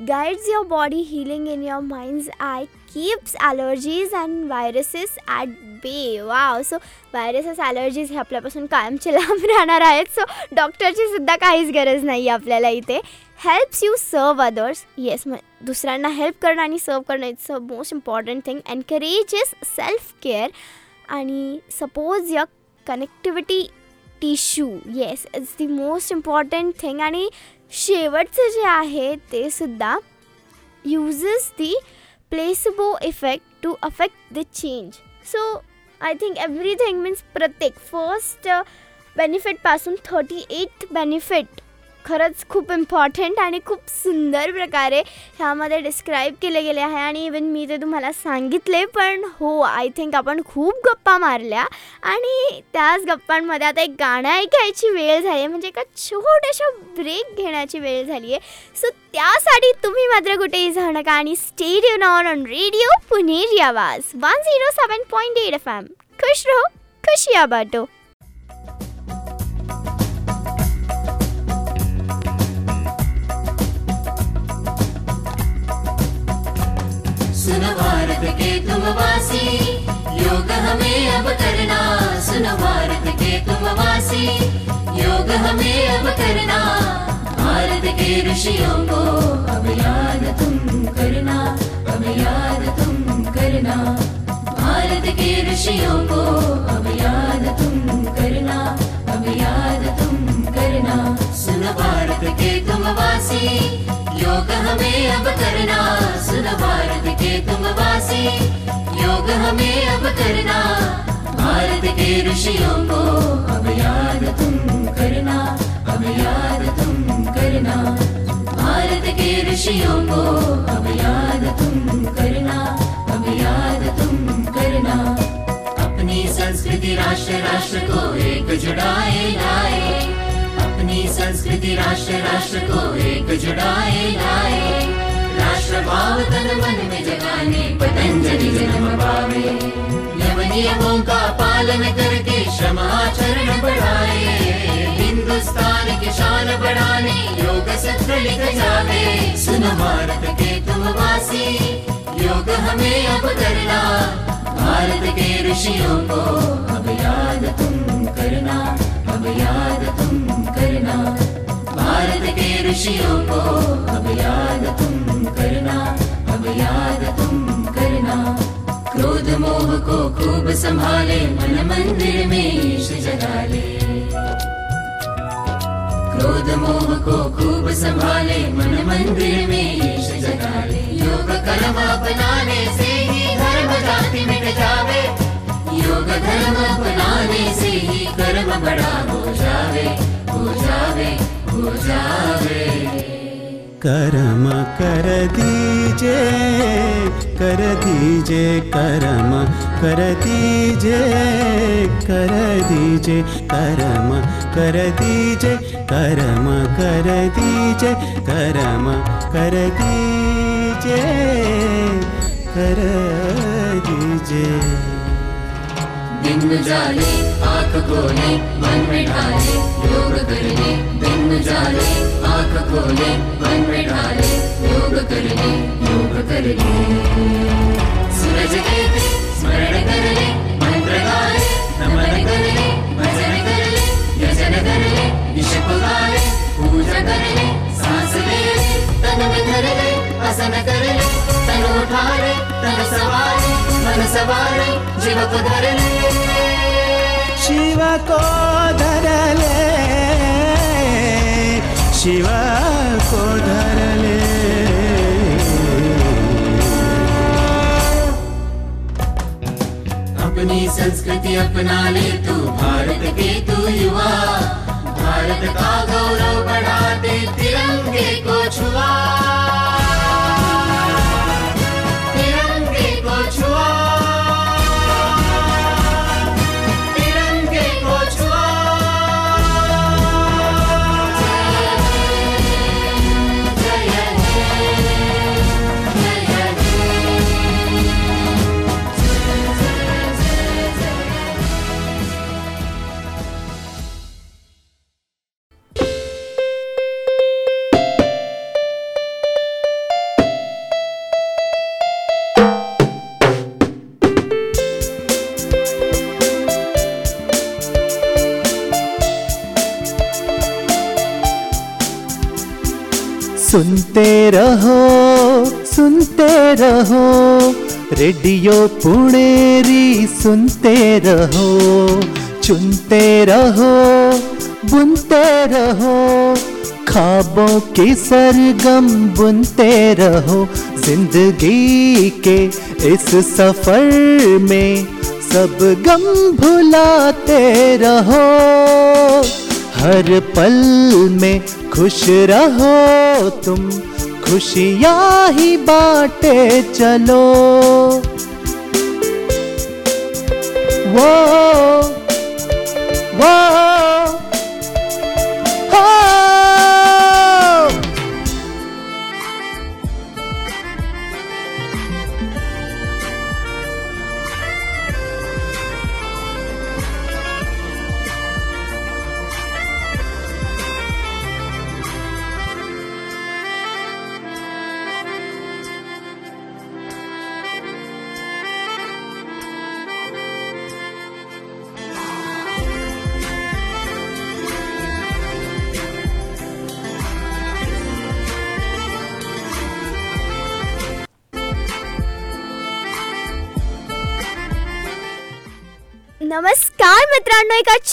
Guides your body healing in your minds I keeps allergies and viruses at bay वा सो व्हायरसेस ॲलर्जीज हे आपल्यापासून कायमचे लांब राहणार आहेत. सो डॉक्टरची सुद्धा काहीच गरज नाही आहे आपल्याला इथे. हेल्प्स यू सर्व अदर्स येस मग दुसऱ्यांना हेल्प करणं आणि सर्व करणं it's a most important thing encourage is self care आणि सपोज य connectivity tissue yes it's the most important thing आणि शेवटचं जे आहे ते सुद्धा uses the placebo effect to affect the change. So I think everything means pratik. First uh, benefit Pasun 38th benefit खरंच खूप इम्पॉर्टंट आणि खूप सुंदर प्रकारे ह्यामध्ये डिस्क्राईब केले गेले आहे. आणि इवन मी ते तुम्हाला सांगितले पण हो आय थिंक आपण खूप गप्पा मारल्या. आणि त्याच गप्पांमध्ये आता एक गाणं ऐकायची वेळ झाली आहे म्हणजे एका छोट्याशा ब्रेक घेण्याची वेळ झाली आहे. सो त्यासाठी तुम्ही मात्र कुठेही जाऊ नका आणि स्टेडिओ non on radio Puneri Awaaz one zero seven point eight F M खुश रहो खुशिया बाटो. के तुम वासी योग हमें अब करना सुनो भारत के तुम वासी योग हमें अब करना भारत के ऋषियों को अब याद तुम करना अब याद तुम करना भारत के ऋषियों को अब याद तुम करना अब याद तुम करना। सुन भारत के तुम वासी योग हमें अब करना। सुन भारत के तुम वासी योग हमें अब करना। भारत के ऋषियों को अब याद तुम करना अब याद तुम करना। भारत के ऋषियों को अब याद तुम करना अब याद तुम करना। अपनी संस्कृति राष्ट्र राष्ट्र को एक जुड़ाए लाए। अपनी संस्कृति राष्ट्र राष्ट्र को एक जुड़ाए लाए। राष्ट्र भाव तन मन में जगाने, पतंजलि जन्म पावे। यम नियमों का पालन करके श्रम आचरण बढ़ाए। हिंदुस्तान की शान बढ़ाने, योग सत्र लिख जावे। सुनो भारत के तुम वासी योग हमें अब करना। भारत के ऋषियों को अब याद तुम करना। अब याद तुम करना। भारत के ऋषियों को अब याद तुम करना। अब याद तुम करना। क्रोध मोह को खूब संभाले मन मंदिर में ईश जगा ले क्रोध मोह को खूब संभाले मन मंदिर में ईश जगा ले योग कर्म अपनाने से ही धर्म जाति मिट जावे। योग धर्म अपनाने से ही कर्म बड़ा हो जावे हो जावे हो जावे करम कर दीजे कर दीजे करम कर दीजे कर दीजे करम कर दीजे करम कर दीजे करम कर दीजे कर दीजे दिन जाले, आँख खोले, मन में ढाले, योग करने, दिन जाले, आँख खोले, मन में योग करने योग करने। सूरज देते स्मरण कर ले मंत्र गाले नमन कर ले भजन कर ले यजन कर ले ईश पुकारे पूजा कर ले सांस ले तन में धर ले आसन कर ले तन उठा तन सवारे मन सवारे जीव को धर ले शिव को धरले शिव को धरले। अपनी संस्कृति अपना ले तू भारत के तू युवा। भारत का गौरव बढ़ाते तिरंगे को छुआ। रेडियो पुणेरी सुनते रहो, चुनते रहो, बुनते रहो ख्वाबों की सरगम बुनते रहो, ज़िंदगी के इस सफ़र में सब गम भुलाते रहो, हर पल में खुश रहो तुम खुशिया ही बाटे चलो। वो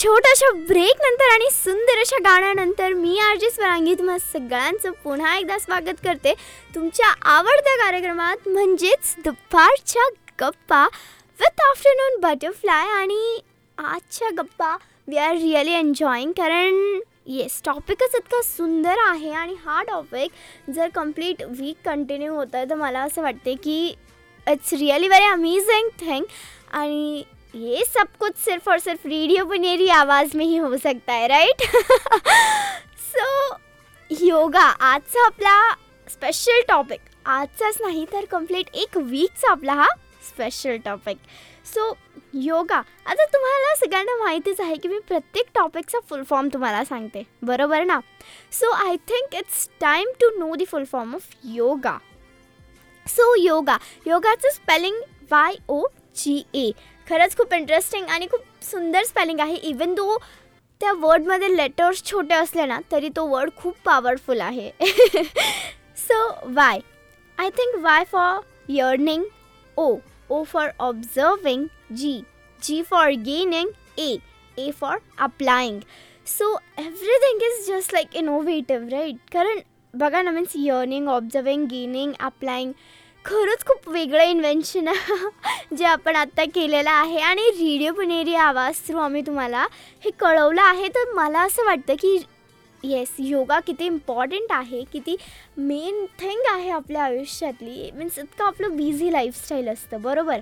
छोट्याशा ब्रेक नंतर आणि सुंदर अशा गाण्यानंतर मी आरजी स्वरांगी तुम्हा सगळ्यांचं पुन्हा एकदा स्वागत करते. तुमच्या आवडत्या कार्यक्रमात म्हणजेच दुपारच्या गप्पा विथ आफ्टरनून बटरफ्लाय आणि आजच्या गप्पा वी आर रिअली एन्जॉईंग कारण येस टॉपिकच इतका सुंदर आहे आणि हा टॉपिक जर कंप्लीट वीक कंटिन्यू होतं आहे तर मला असं वाटते की it's really very amazing thing आणि ये सब कुछ सिर्फ और सिर्फ रेडियो बुनेरी आवाज़ में ही हो सकता है राइट सो योगा आजचा आपला स्पेशल टॉपिक आजचाच नाही तर कंप्लीट एक वीकचा आपला हा स्पेशल टॉपिक सो योगा आता तुम्हाला सगळ्यांना माहितीच आहे की मी प्रत्येक टॉपिकचा फुल फॉर्म तुम्हाला सांगते. बरोबर ना? So I think it's time to know the full form of yoga so yoga योगाचं spelling Y O G A खरंच खूप इंटरेस्टिंग आणि खूप सुंदर स्पेलिंग आहे. इवन दो त्या वर्डमध्ये लेटर्स छोटे असले ना तरी तो वर्ड खूप पॉवरफुल आहे. So Y I think Y for yearning O O for observing G G for gaining A A for applying so everything is just like innovative right कारण बघा ना means yearning observing gaining applying खरंच खूप वेगळं invention जे आपण आत्ता केलेलं आहे. आणि रेडिओ पुणेरी आवाज थ्रू आम्ही तुम्हाला हे कळवलं आहे. तर मला असं वाटतं की येस योगा किती इम्पॉर्टंट आहे किती मेन थिंग आहे आपल्या आयुष्यातली. मीन्स इतकं आपलं बिझी लाईफस्टाईल असतं बरोबर?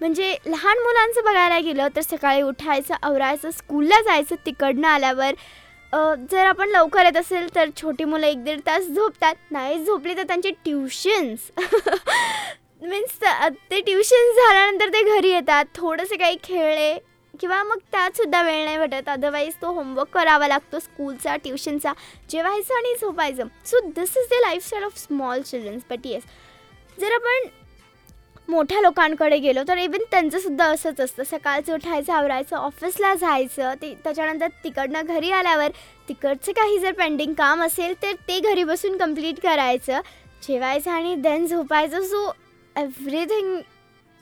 म्हणजे लहान मुलांचं बघायला गेलं तर सकाळी उठायचं आवरायचं स्कूलला जायचं तिकडनं आल्यावर जर आपण लवकर येत असेल तर छोटी मुलं एक दीड तास झोपतात. नाही झोपली तर त्यांचे ट्युशन्स. मीन्स ते ट्युशन्स झाल्यानंतर ते घरी येतात. थोडंसे काही खेळले किंवा मग त्यातसुद्धा वेळ नाही भेटत. अदरवाईज तो होमवर्क करावा लागतो स्कूलचा ट्युशनचा जेवायचं आणि झोपायचं. So this is the lifestyle of small childrens but yes जर आपण मोठ्या लोकांकडे गेलो तर इवन त्यांचंसुद्धा असंच असतं. सकाळचं उठायचं आवरायचं ऑफिसला जायचं ते त्याच्यानंतर तिकडनं घरी आल्यावर तिकडचं काही जर पेंडिंग काम असेल तर ते घरी बसून कंप्लीट करायचं. जेवायचं आणि देन झोपायचं. सो एव्हरीथिंग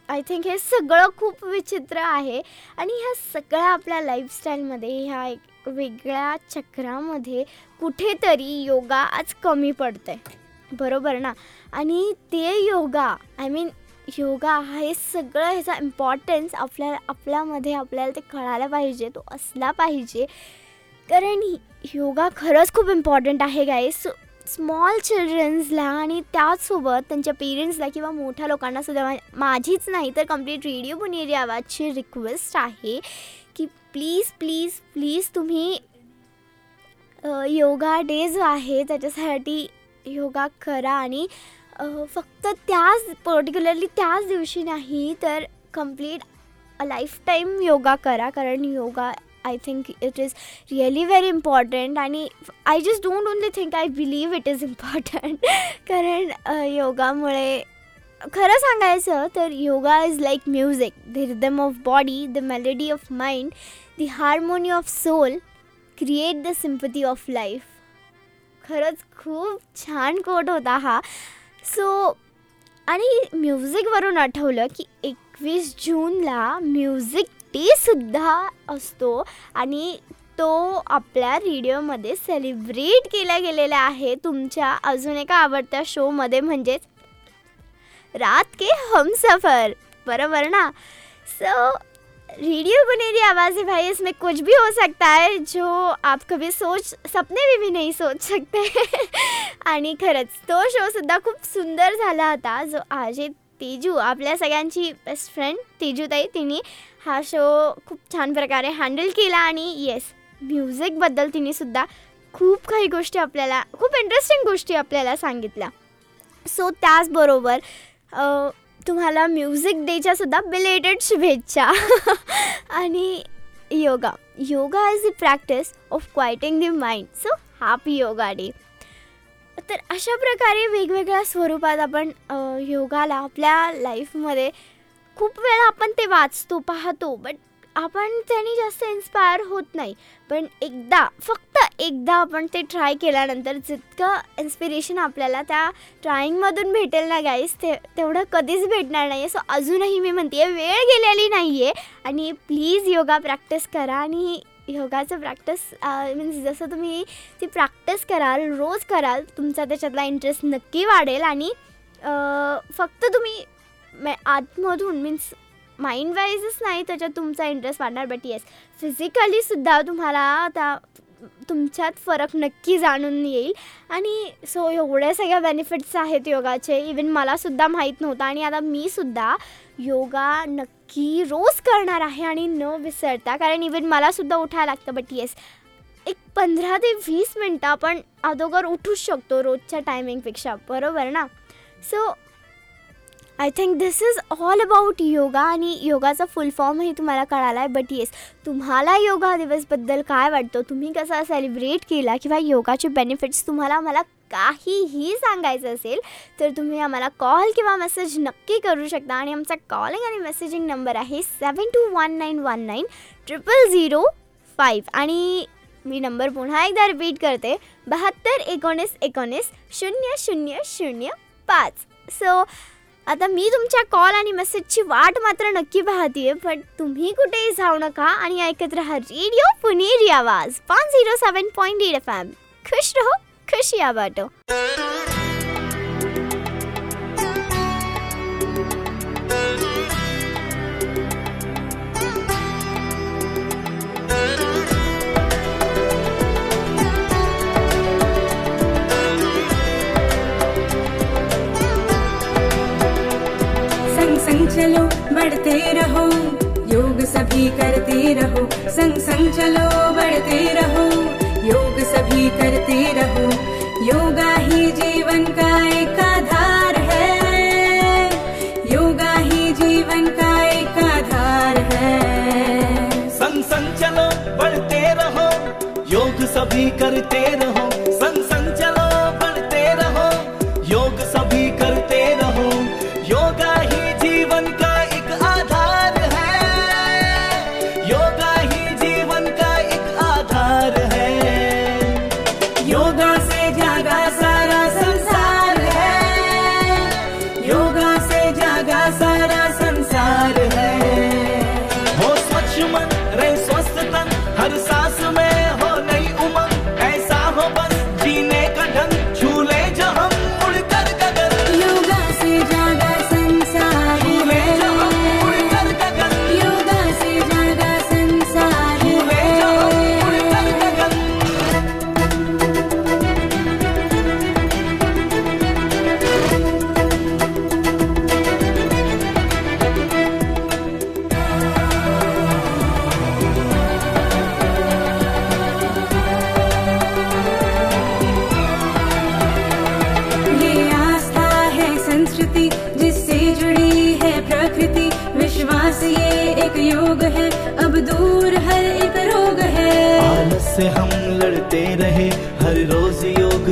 आय थिंक हे सगळं खूप विचित्र आहे. आणि ह्या सगळ्या आपल्या लाईफस्टाईलमध्ये ह्या एक वेगळ्या चक्रामध्ये कुठेतरी योगा आज कमी पडतं आहे बरोबर ना? आणि ते योगा आय मीन योगा हे सगळं ह्याचा इम्पॉर्टन्स आपल्या आपल्यामध्ये आपल्याला ते कळायला पाहिजे तो असला पाहिजे. कारण योगा खरंच खूप इम्पॉर्टंट आहे गाईस स्मॉल चिल्ड्रन्सला आणि त्याचसोबत त्यांच्या पेरेंट्सला किंवा मोठ्या लोकांना सुद्धा माझीच नाही तर कंप्लीट रेडिओ पुणेरी आवाजची रिक्वेस्ट आहे की प्लीज प्लीज प्लीज तुम्ही योगा डे जो आहे त्याच्यासाठी योगा करा आणि फक्त त्याच पर्टिक्युलरली त्याच दिवशी नाही तर complete a life time yoga करा. कारण yoga I think it is really very important आणि I just don't only think I believe it is important कारण योगामुळे खरं सांगायचं तर yoga is like music the rhythm of body the melody of mind the harmony of soul create the sympathy of life खरंच खूप छान coat होता हा. सो आणि म्युझिकवरून आठवलं की एकवीस जूनला म्युझिक डेसुद्धा असतो आणि तो आपल्या रेडिओमध्ये सेलिब्रेट केला गेलेला आहे. तुमच्या अजून एका आवडत्या शोमध्ये म्हणजेच रात के हम सफ़र ना? सो रेडियो बुनेरी आवाज़ भाई इसमें कुछ भी हो सकता है जो आप कभी सोच सपने में भी नहीं सोच सकते। आणि खरंच तो शोसुद्धा खूप सुंदर झाला होता जो आहे तेजू आपल्या सगळ्यांची बेस्ट फ्रेंड तेजूताई तिने हा शो खूप छान प्रकारे हँडल केला आणि येस म्युझिकबद्दल तिने सुद्धा खूप काही गोष्टी आपल्याला खूप इंटरेस्टिंग गोष्टी आपल्याला सांगितल्या. सो त्याचबरोबर तुम्हाला म्युझिक डेच्या सुद्धा बिलेटेड शुभेच्छा. आणि yoga. Yoga is the practice of quieting the mind so happy yoga day तर अशा प्रकारे वेगवेगळ्या स्वरूपात आपण योगाला आपल्या लाईफमध्ये खूप वेळा आपण ते वाचतो पाहतो बट आपण त्यांनी जास्त इन्स्पायर होत नाही. पण एकदा फक्त एकदा आपण ते ट्राय केल्यानंतर जितकं इन्स्पिरेशन आपल्याला त्या ट्राईंगमधून भेटेल ना गाईस ते तेवढं कधीच भेटणार नाही आहे सो अजूनही मी म्हणते वेळ गेलेली नाही आहे आणि प्लीज योगा प्रॅक्टिस करा आणि योगाचं प्रॅक्टिस मीन्स जसं तुम्ही ती प्रॅक्टिस कराल रोज कराल तुमचा त्याच्यातला इंटरेस्ट नक्की वाढेल. आणि फक्त तुम्ही आतमधून मीन्स माइंड वाईजच नाही त्याच्यात तुमचा इंटरेस्ट वाढणार बट येस फिजिकलीसुद्धा तुम्हाला त्या तुमच्यात फरक नक्की जाणून येईल. आणि सो एवढ्या सगळ्या बेनिफिट्स आहेत योगाचे. इवन मलासुद्धा माहीत नव्हतं आणि आता मीसुद्धा योगा नक्की रोज करणार आहे आणि न विसरता कारण इवन मलासुद्धा उठायला लागतं बट येस एक पंधरा ते वीस मिनटं आपण अगोदर उठूच शकतो रोजच्या टायमिंगपेक्षा बरोबर ना? So I think this is all about yoga आणि योगाचा फुल फॉर्मही तुम्हाला कळाला आहे बट येस तुम्हाला योगा दिवसबद्दल काय वाटतं? तुम्ही कसा सेलिब्रेट केला किंवा योगाचे बेनिफिट्स तुम्हाला मला काहीही सांगायचं असेल तर तुम्ही आम्हाला कॉल किंवा मेसेज नक्की करू शकता. आणि आमचा कॉलिंग आणि मेसेजिंग नंबर आहे seven two one nine one nine triple zero five आणि मी नंबर पुन्हा एकदा रिपीट करते बहात्तर एकोणीस एकोणीस शून्य शून्य शून्य पाच. सो आता मी तुमच्या कॉल आणि मेसेजची वाट मात्र नक्की पाहतीये पण तुम्ही कुठेही जाऊ नका आणि ऐकत राहा रेडिओ पुणेरी आवाज पाच zero seven point eight F M खुश रहो खुशिया बाटो बढ़ते रहो, योग सभी करते रहो, संग संग चलो बढ़ते रहो, योग सभी करते रहो, योगा ही जीवन का एक आधार है, योगा ही जीवन का एक आधार है। संग संग चलो बढ़ते रहो, योग सभी करते रहो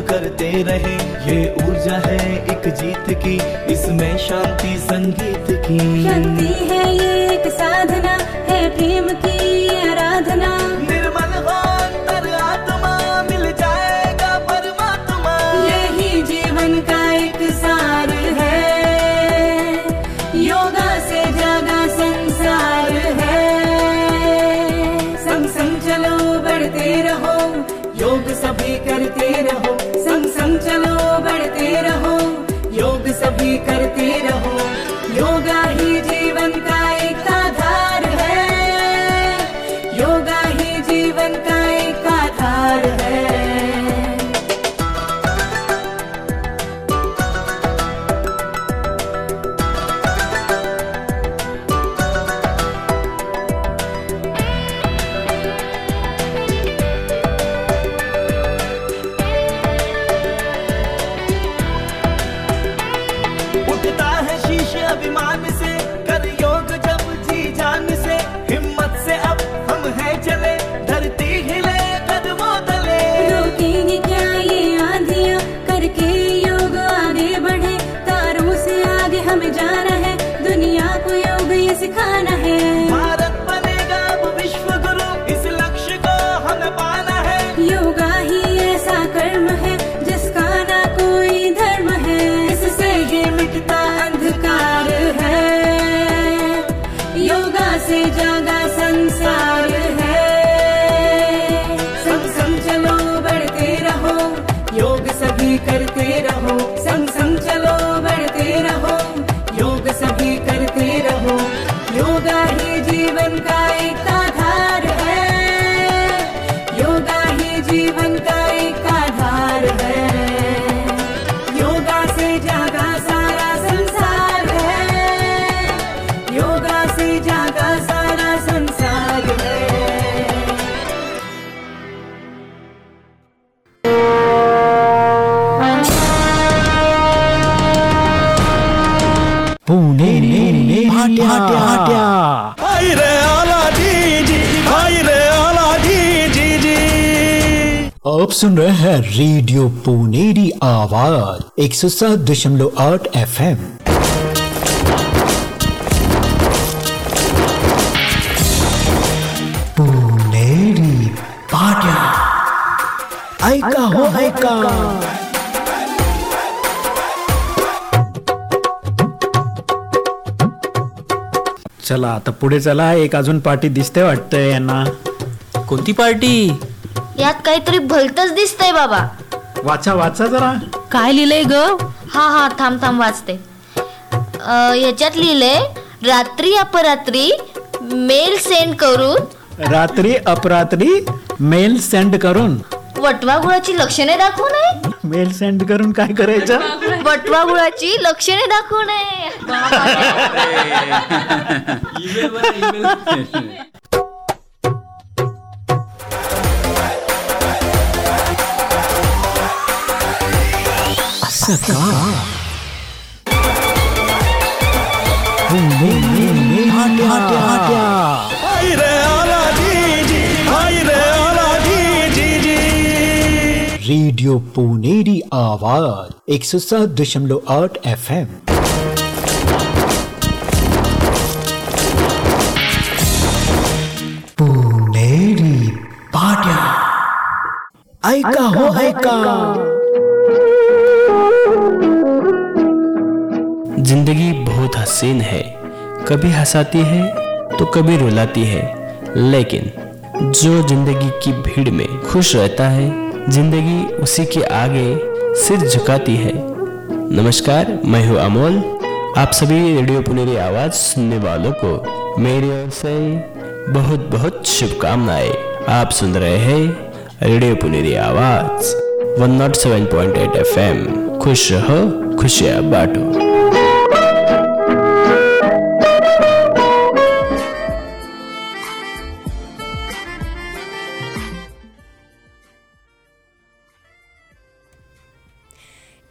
करते रहे। ये ऊर्जा है एक जीत की इसमें शांति संगीत की। शक्ति है ये। से जागा सुन रहे हैं रेडियो पुनेरी आवाज़ एक सौ सात दशमलव आठ एफ़ एम पुनेरी ऐका हो ऐका चला आता पुढे चला एक अजून पार्टी दिसते वाटतंय यांना. कोणती पार्टी? यात काहीतरी भलतच दिसतंय बाबा. वाचा वाचा जरा. काय लिहिलंय ग? हा हा थांब थांब वाचते. अं, ह्याच्यात लिहिलंय रात्री अपरात्री मेल सेंड करून रात्री अपरात्री मेल सेंड करून. वटवा गुळाची लक्षणे दाखवू नये. मेल सेंड करून काय करायचं? वटवा गुळाची लक्षणे दाखवू नये. रेडियो पुनेरी आवाज़ एक सौ सात दशमलव आठ एफ़ एम पुनेरी पाट्या। ऐका हो ऐका ज़िंदगी बहुत हसीन है। कभी हंसाती है तो कभी रुलाती है। लेकिन जो ज़िंदगी की भीड़ में खुश रहता है, ज़िंदगी उसी के आगे सिर झुकाती है। नमस्कार, मैं हूँ अमोल। आप सभी रेडियो पुनेरी आवाज़ सुनने वालों को मेरी ओर से बहुत बहुत शुभकामनाएँ। आप सुन रहे हैं रेडियो पुनेरी आवाज़, 107.8 एफएम। खुश रहो, खुशियाँ बांटो।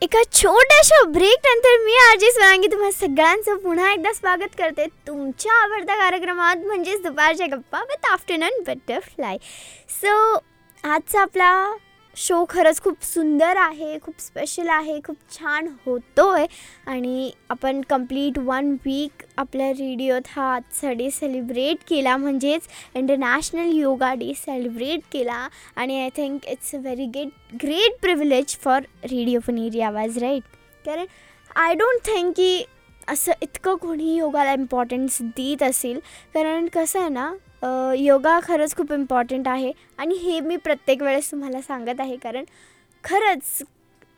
एका छोट्याशा ब्रेक नंतर मी आजी स्वरांगी तुम्हा सगळ्यांचं पुन्हा एकदा स्वागत करते. तुमच्या आवडत्या कार्यक्रमात म्हणजेच दुपारच्या गप्पा विथ आफ्टरनून बटरफ्लाय सो आजचा आपला शो खरंच खूप सुंदर आहे खूप स्पेशल आहे खूप छान होतो आहे आणि आपण कंप्लीट वन वीक आपल्या रेडिओत हा आजचा डे सेलिब्रेट केला म्हणजेच इंटरनॅशनल योगा डे सेलिब्रेट केला. आणि I think it's a very get great privilege for radio Puneri Awaaz right कारण आय डोंट थिंक की असं इतकं कोणी योगाला इम्पॉर्टन्स देत असेल. कारण कसं आहे ना योगा खरंच खूप इम्पॉर्टंट आहे. आणि हे मी प्रत्येक वेळेस तुम्हाला सांगत आहे कारण खरंच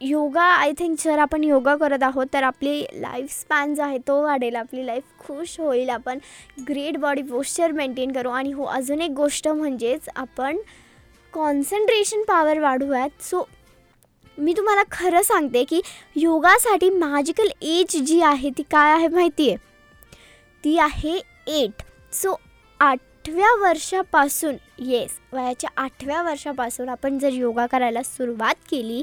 योगा आय थिंक जर आपण योगा करत आहोत तर आपली लाईफ स्पॅन जो आहे तो वाढेल. आपली लाईफ खुश होईल. आपण ग्रेट बॉडी पोश्चर मेंटेन करू. आणि हो अजून एक गोष्ट म्हणजेच आपण कॉन्सन्ट्रेशन पॉवर वाढवूयात. सो मी तुम्हाला खरं सांगते की योगासाठी मॅजिकल एज जी आहे ती काय आहे माहिती आहे ती आहे एट सो आठ आठव्या वर्षापासून येस वयाच्या आठव्या वर्षापासून आपण जर योगा करायला सुरुवात केली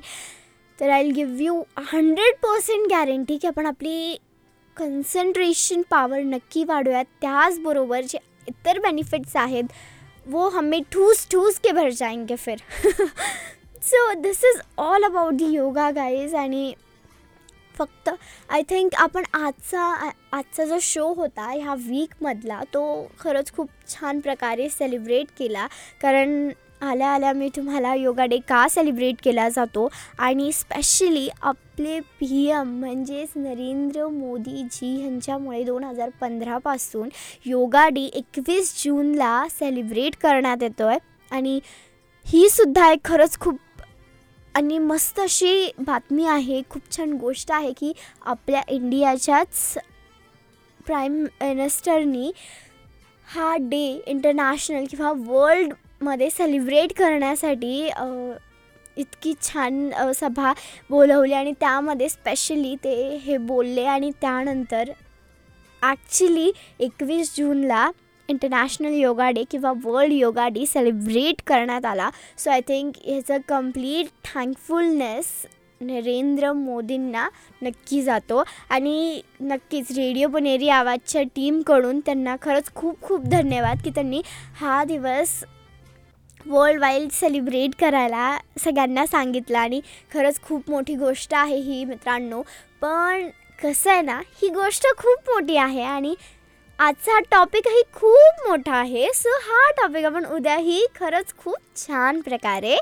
तर I give you hundred percent guarantee की आपण आपली कन्सन्ट्रेशन पॉवर नक्की वाढूयात. त्याचबरोबर जे इतर बेनिफिट्स आहेत वो हमें ठूस ठूस के भर जाएंगे फिर. So this is all about the yoga guys आणि फक्त आय थिंक आपण आजचा आजचा जो शो होता ह्या वीकमधला तो खरंच खूप छान प्रकारे सेलिब्रेट केला. कारण आल्या आल्या मी तुम्हाला योगा डे का सेलिब्रेट केला जातो? आणि स्पेशली आपले पी एम म्हणजेच नरेंद्र मोदीजी ह्यांच्यामुळे दोन हजार पंधरापासून योगा डे एकवीस जूनला सेलिब्रेट करण्यात येतो आहे आणि ही सुद्धा एक खरंच खूप आणि मस्त अशी बातमी आहे खूप छान गोष्ट आहे की आपल्या इंडियाच्याच प्राईम मिनिस्टरनी हा डे इंटरनॅशनल किंवा वर्ल्डमध्ये सेलिब्रेट करण्यासाठी इतकी छान सभा बोलवली आणि त्यामध्ये स्पेशली ते हे बोलले आणि त्यानंतर ॲक्च्युली एकवीस जूनला इंटरनॅशनल योगा डे किंवा वर्ल्ड योगा डे सेलिब्रेट करण्यात आला. सो आय थिंक ह्याचं कंप्लीट थँकफुलनेस नरेंद्र मोदींना नक्की जातो. आणि नक्कीच रेडिओ पुणेरी आवाजच्या टीमकडून त्यांना खरंच खूप खूप धन्यवाद की त्यांनी हा दिवस वर्ल्ड वाईड सेलिब्रेट करायला सगळ्यांना सांगितलं. आणि खरंच खूप मोठी गोष्ट आहे ही मित्रांनो. पण कसं आहे ना ही गोष्ट खूप मोठी आहे आणि आजचा हा टॉपिकही खूप मोठा आहे. सो हा टॉपिक आपण उद्याही खरंच खूप छान प्रकारे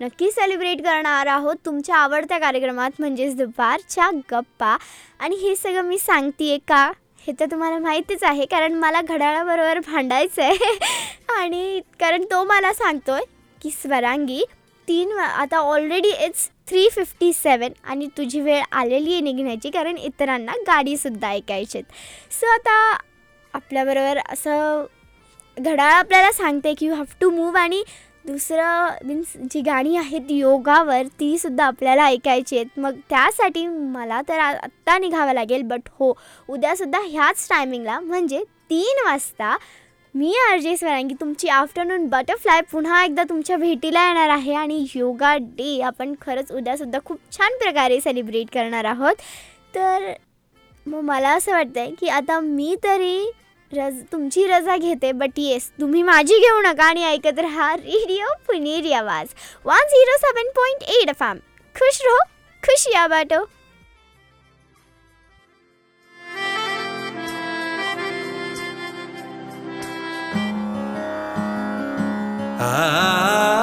नक्की सेलिब्रेट करणार आहोत. तुमच्या आवडत्या कार्यक्रमात म्हणजेच दुपारच्या गप्पा. आणि हे सगळं मी सांगते का? हे तर तुम्हाला माहितीच आहे कारण मला घड्याळाबरोबर भांडायचं आहे आणि कारण तो मला सांगतोय की स्वरांगी तीन आता already it's three fifty seven आणि तुझी वेळ आलेली आहे निघण्याची कारण इतरांना गाडीसुद्धा ऐकायची सो आता आपल्याबरोबर असं घड्याळ आपल्याला सांगते की यू हॅव टू मूव आणि दुसरं मीन्स जी गाणी आहेत योगावर तीसुद्धा आपल्याला ऐकायची आहेत. मग त्यासाठी मला तर आत्ता निघावं लागेल बट हो उद्यासुद्धा ह्याच टायमिंगला म्हणजे तीन वाजता मी आर जे स्वरांगी तुमची आफ्टरनून बटरफ्लाय पुन्हा एकदा तुमच्या भेटीला येणार आहे आणि योगा डे आपण खरंच उद्यासुद्धा खूप छान प्रकारे सेलिब्रेट करणार आहोत. तर मग मला असं वाटतं आहे की आता मी तरी रज तुमची रजा घेते बट येस तुम्ही माझी घेऊ नका आणि ऐकत राहा radio Puneri Awaaz. One zero seven point eight F खुश रहो खुशिया बाटो. स्वतंत्र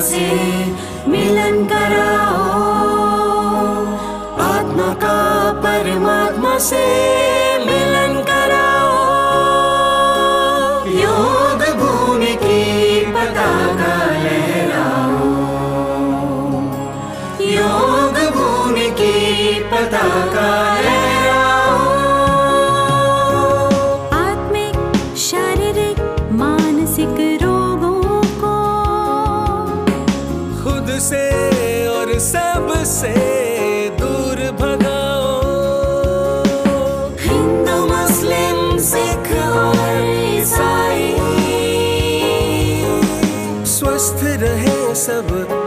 से मिलन कराओ। आत्मा का परमात्मा से सब